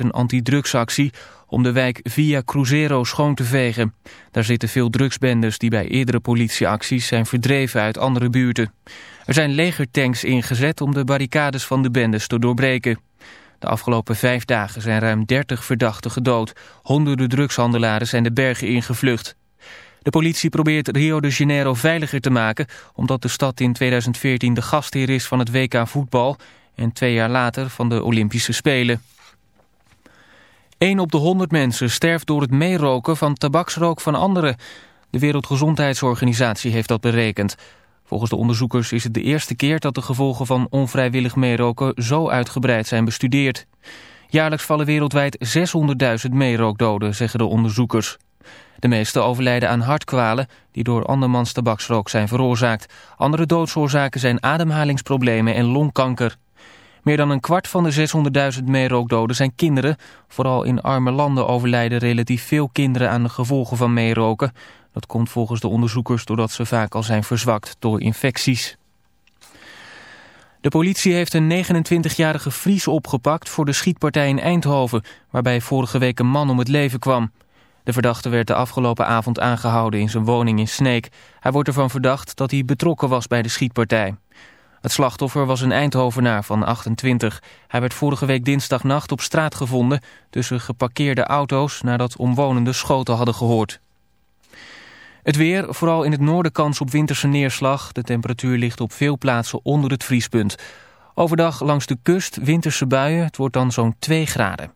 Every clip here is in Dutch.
een antidrugsactie om de wijk Via Cruzeiro schoon te vegen. Daar zitten veel drugsbendes die bij eerdere politieacties zijn verdreven uit andere buurten. Er zijn legertanks ingezet om de barricades van de bendes te doorbreken. De afgelopen vijf dagen zijn ruim 30 verdachten gedood. Honderden drugshandelaren zijn de bergen ingevlucht. De politie probeert Rio de Janeiro veiliger te maken... omdat de stad in 2014 de gastheer is van het WK voetbal... en twee jaar later van de Olympische Spelen. 1 op de 100 mensen sterft door het meeroken van tabaksrook van anderen. De Wereldgezondheidsorganisatie heeft dat berekend. Volgens de onderzoekers is het de eerste keer dat de gevolgen van onvrijwillig meeroken zo uitgebreid zijn bestudeerd. Jaarlijks vallen wereldwijd 600.000 meerookdoden, zeggen de onderzoekers. De meeste overlijden aan hartkwalen die door andermans tabaksrook zijn veroorzaakt. Andere doodsoorzaken zijn ademhalingsproblemen en longkanker. Meer dan een kwart van de 600.000 meerookdoden zijn kinderen. Vooral in arme landen overlijden relatief veel kinderen aan de gevolgen van meeroken. Dat komt volgens de onderzoekers doordat ze vaak al zijn verzwakt door infecties. De politie heeft een 29-jarige Fries opgepakt voor de schietpartij in Eindhoven... waarbij vorige week een man om het leven kwam. De verdachte werd de afgelopen avond aangehouden in zijn woning in Sneek. Hij wordt ervan verdacht dat hij betrokken was bij de schietpartij. Het slachtoffer was een Eindhovenaar van 28. Hij werd vorige week dinsdagnacht op straat gevonden... tussen geparkeerde auto's nadat omwonenden schoten hadden gehoord. Het weer, vooral in het noorden kans op winterse neerslag. De temperatuur ligt op veel plaatsen onder het vriespunt. Overdag langs de kust winterse buien. Het wordt dan zo'n 2 graden.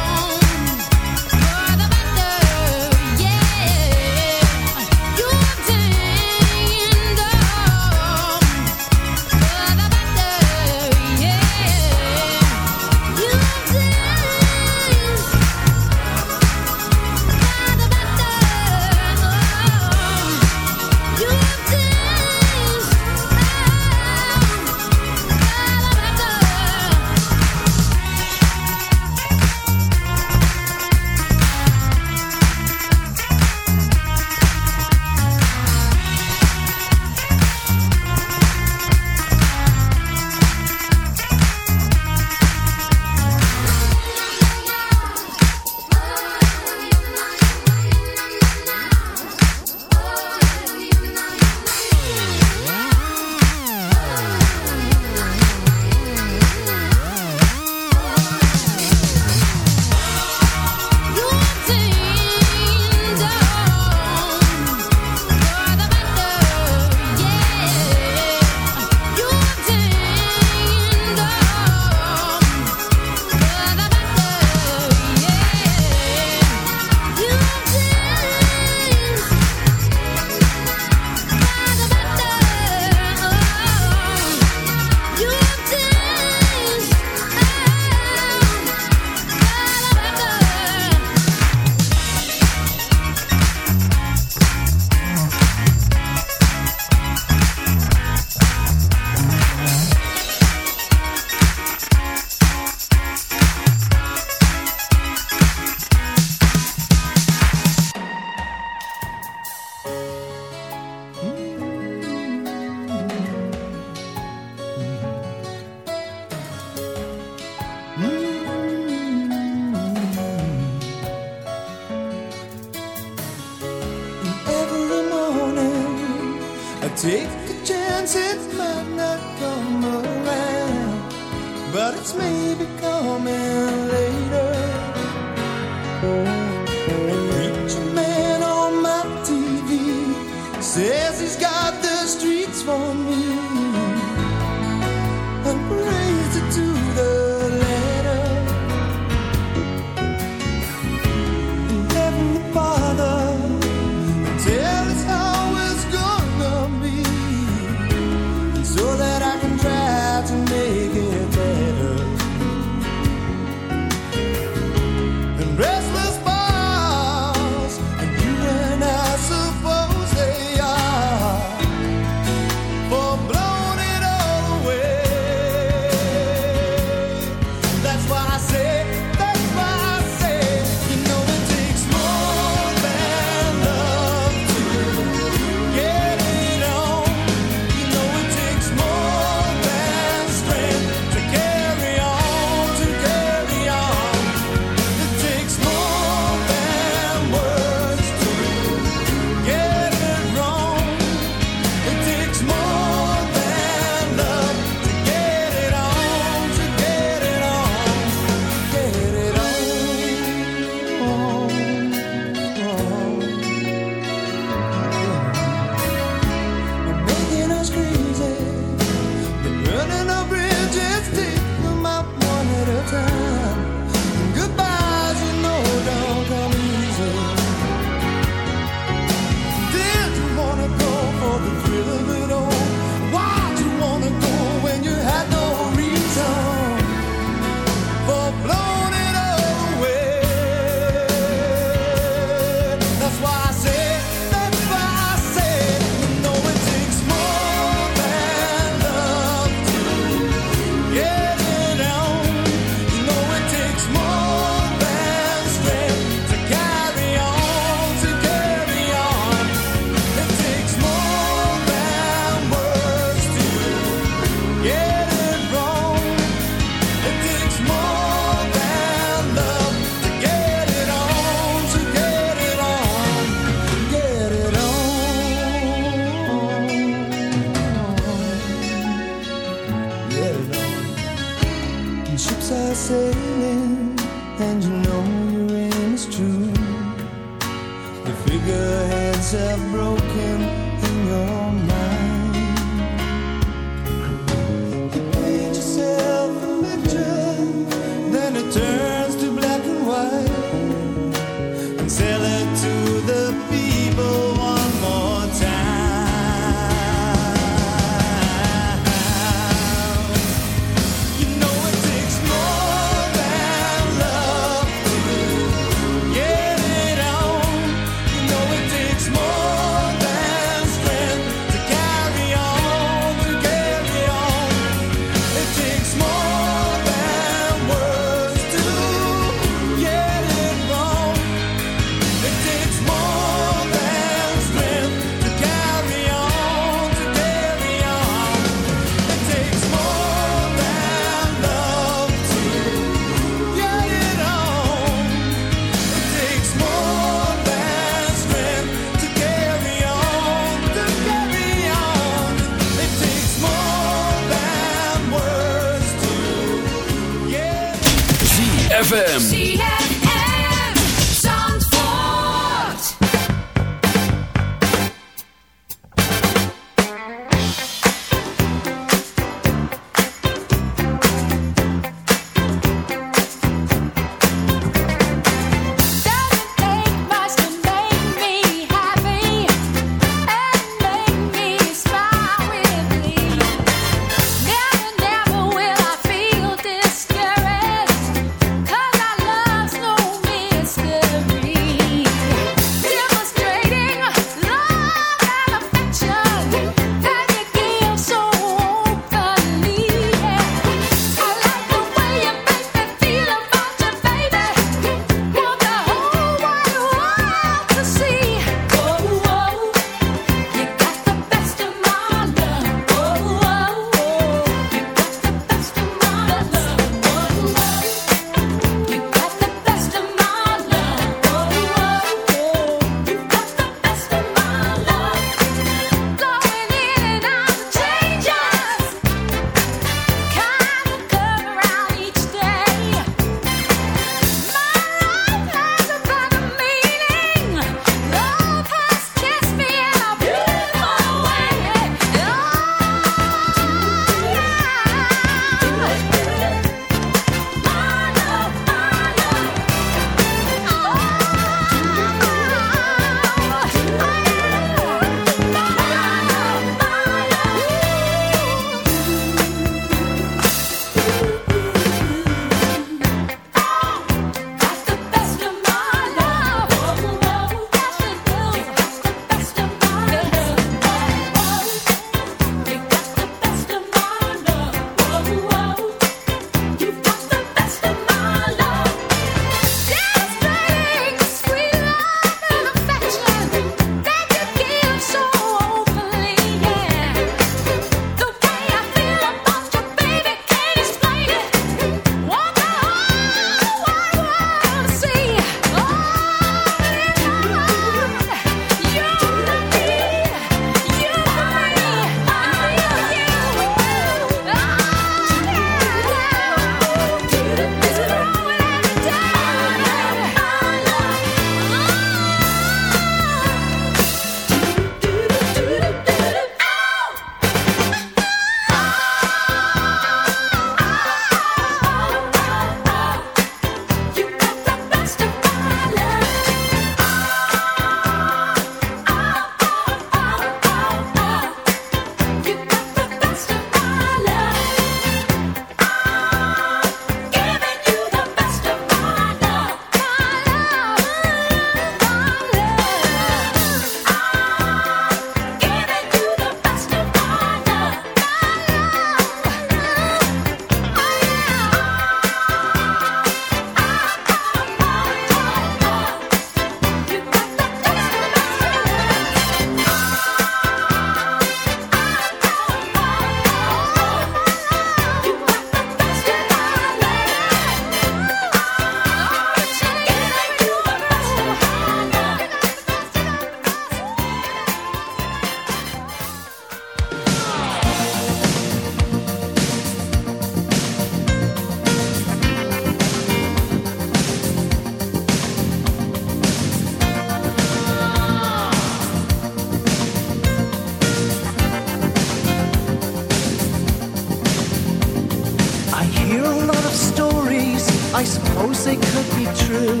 I suppose they could be true.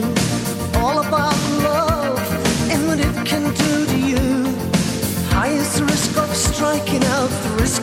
All about love and what it can do to you. Highest risk of striking out, the risk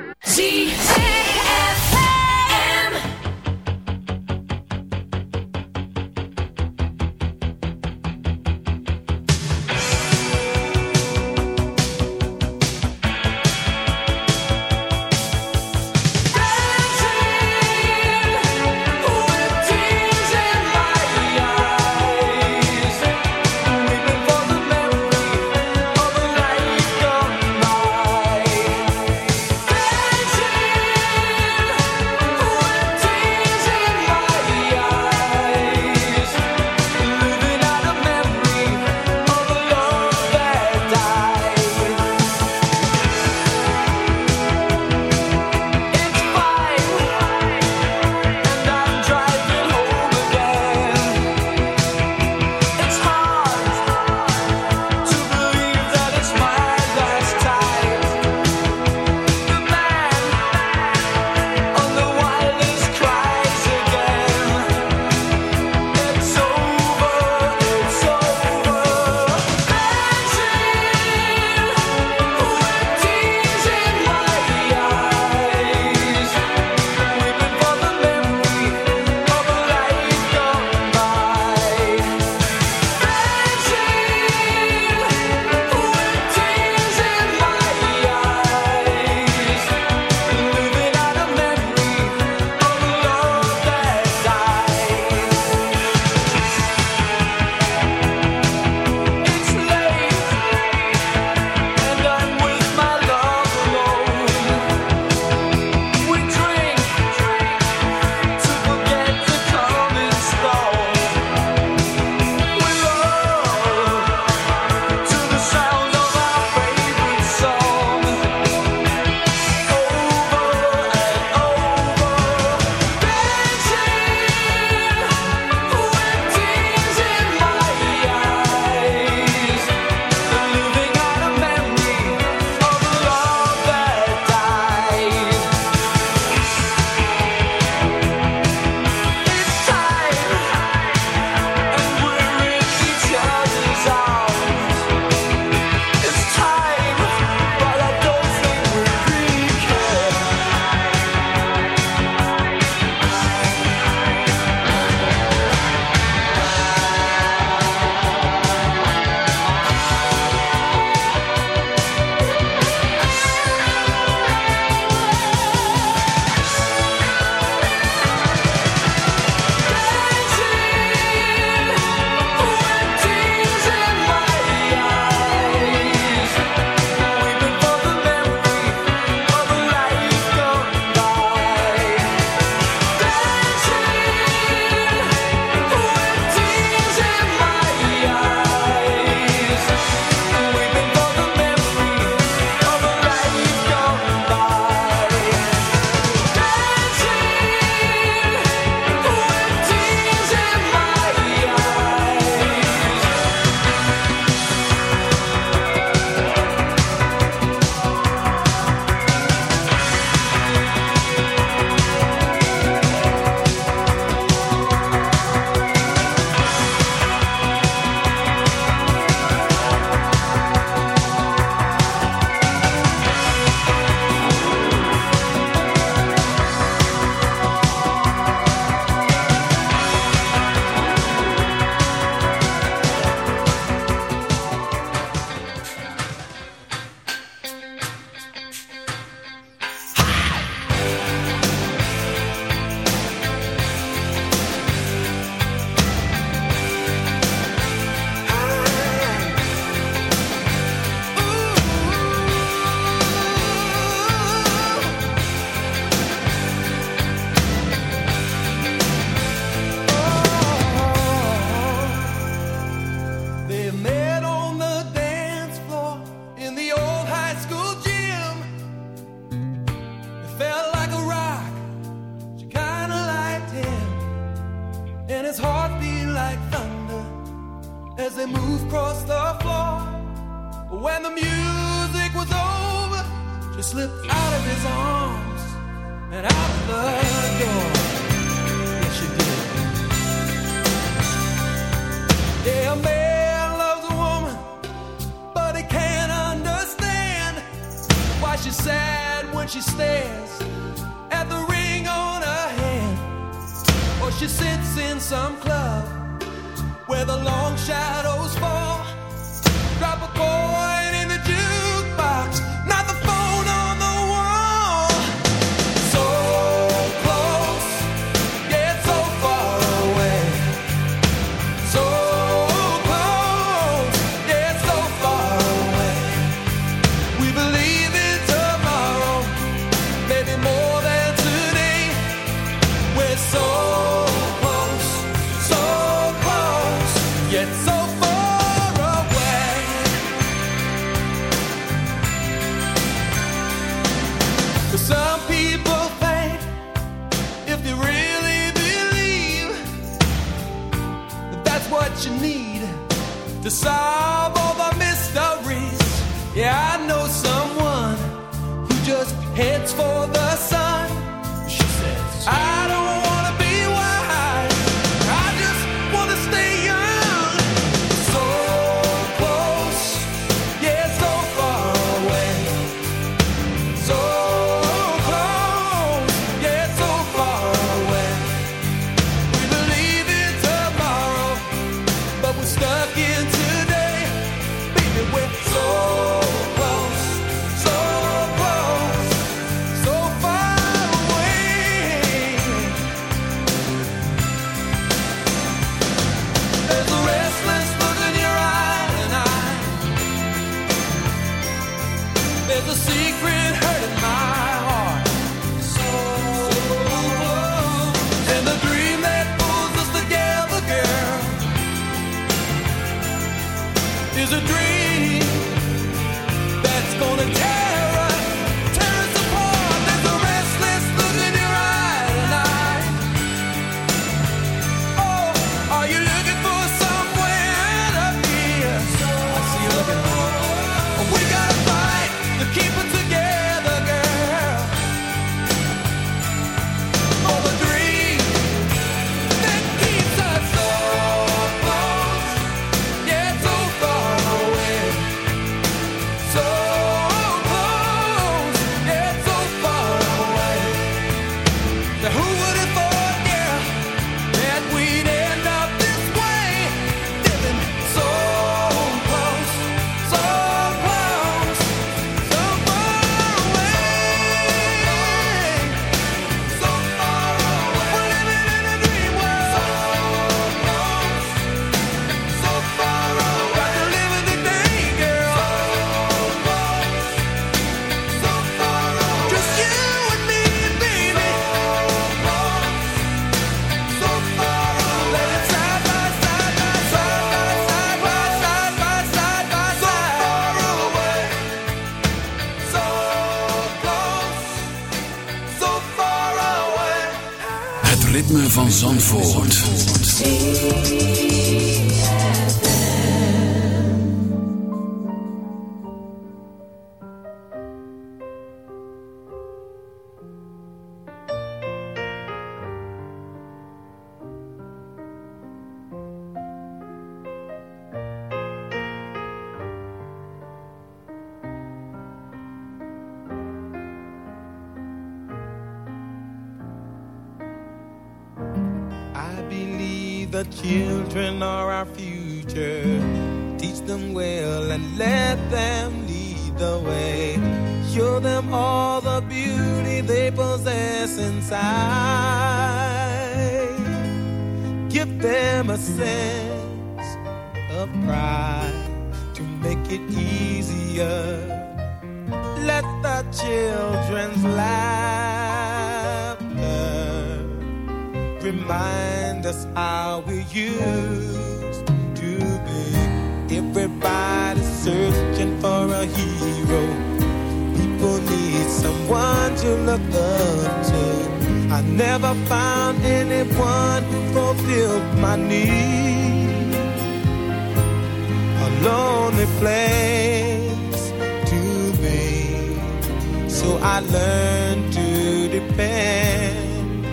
I learned to depend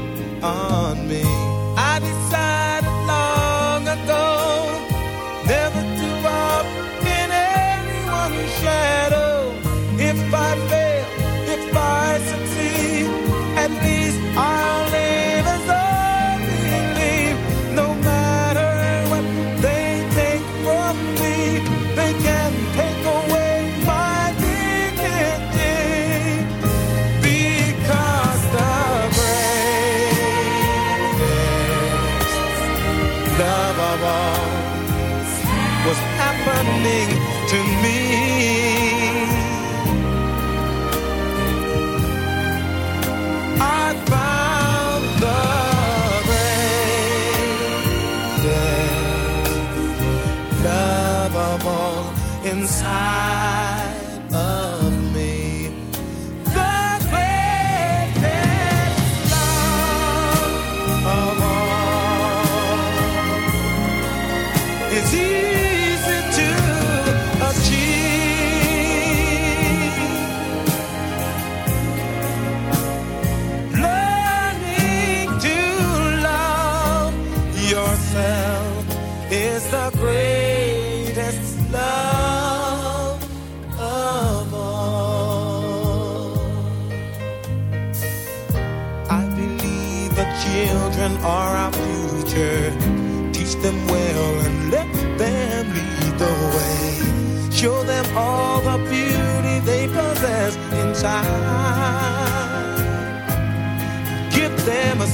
on me.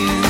you.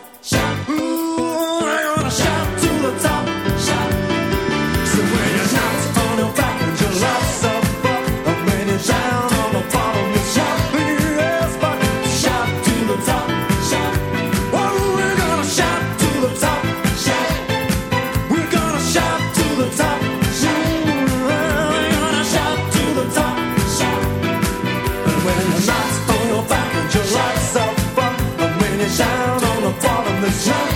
Sunshine.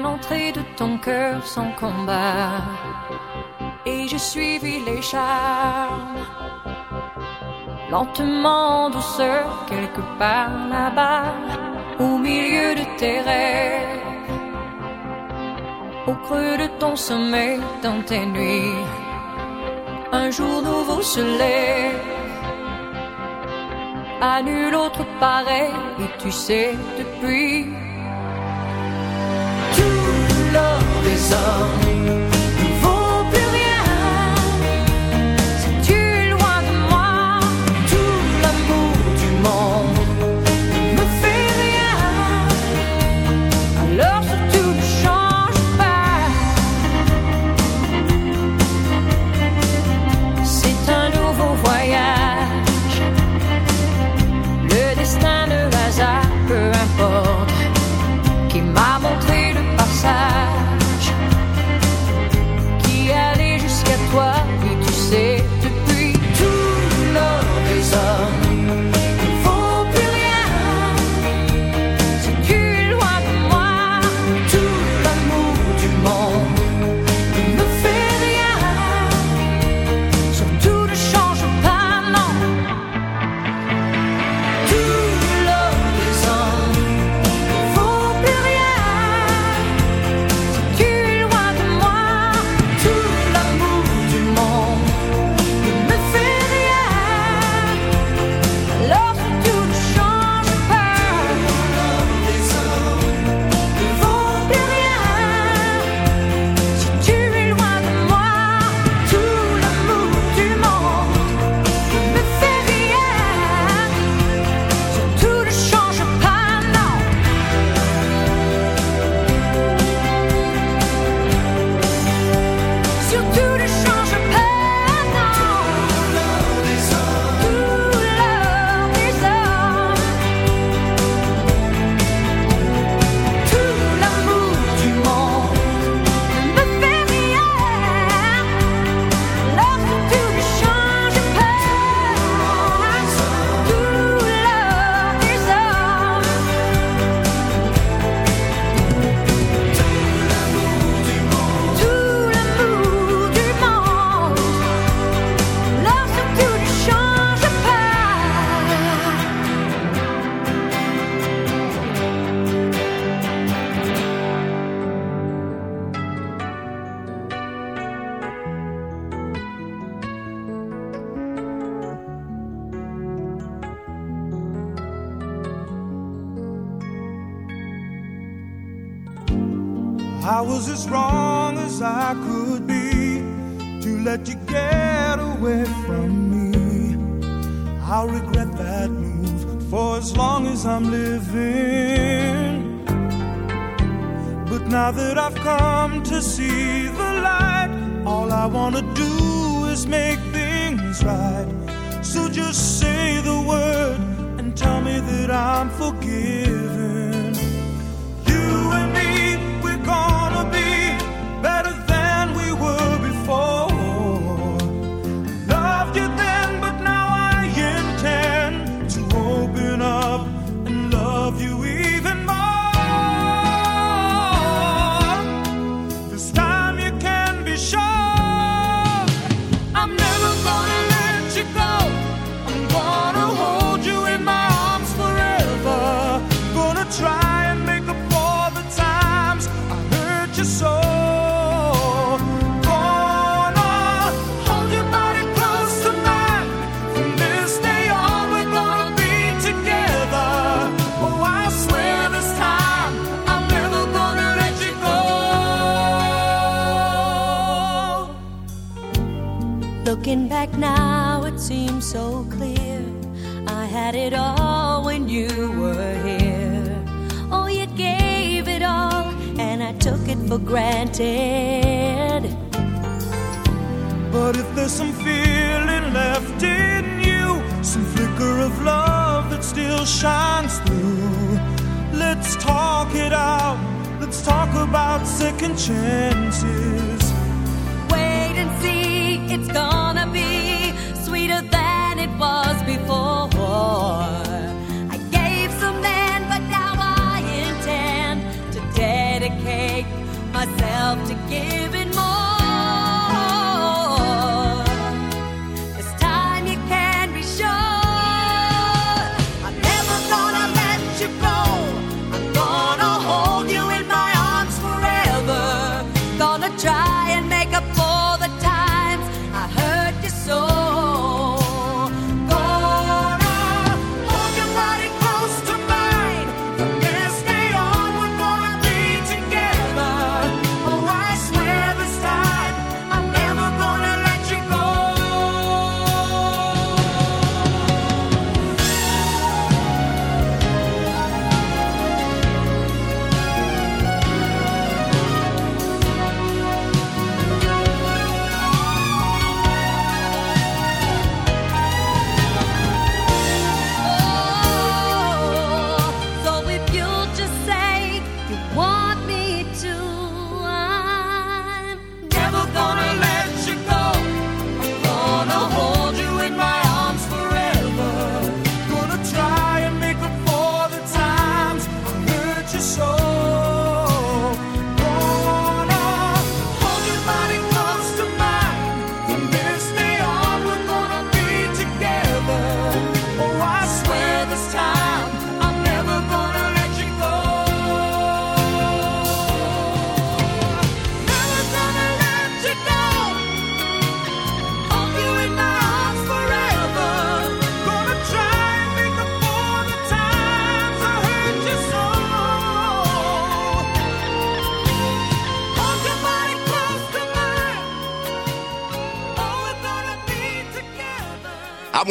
l'entrée de ton cœur sans combat. Et je suivis les charmes. Lentement, en douceur, quelque part là-bas, au milieu de tes rêves. Au creux de ton sommeil, dans tes nuits, un jour nouveau se lève. À nul autre pareil, et tu sais depuis always something.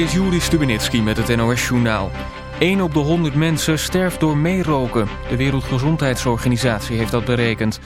is Juri Stubenitski met het NOS-journaal. 1 op de 100 mensen sterft door meeroken. De Wereldgezondheidsorganisatie heeft dat berekend.